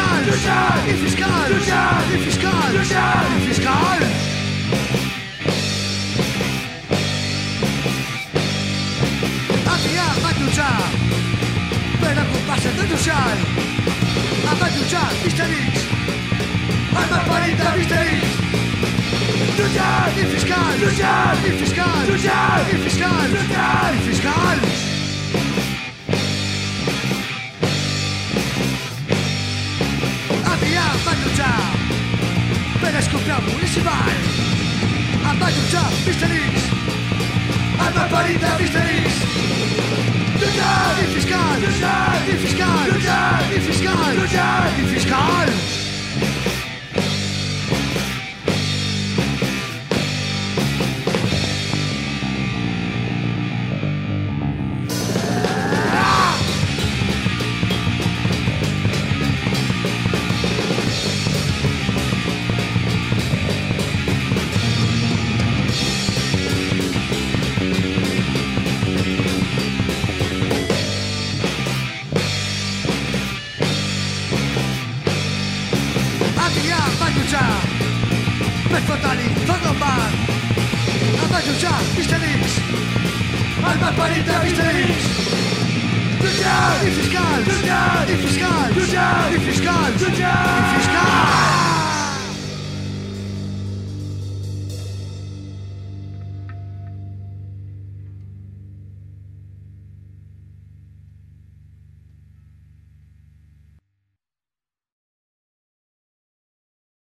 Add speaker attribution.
Speaker 1: fiscal, y fiscal, y fiscal, y fiscal. Atia va lluitar per ocupar-se de Lucial. Va lluitar Misterix, el malparit de Misterix. Lluitar i fiscal, lluitar i fiscal, lluitar i fiscal, lluitar i fiscal. Attaque a Tsar Perescopia municipal Attaque A Tsar, Mister X. Já, parida, Mister X. Du Tsar, fiscal Du Tsar, fiscal Du fiscal Du fiscal. megfotani fogom már A nagyúcsán Isten is Már megparintem Isten is Tudjál! Ifjúskál! Tudjál! Ifjúskál! Tudjál! Ifjúskál! Tudjál!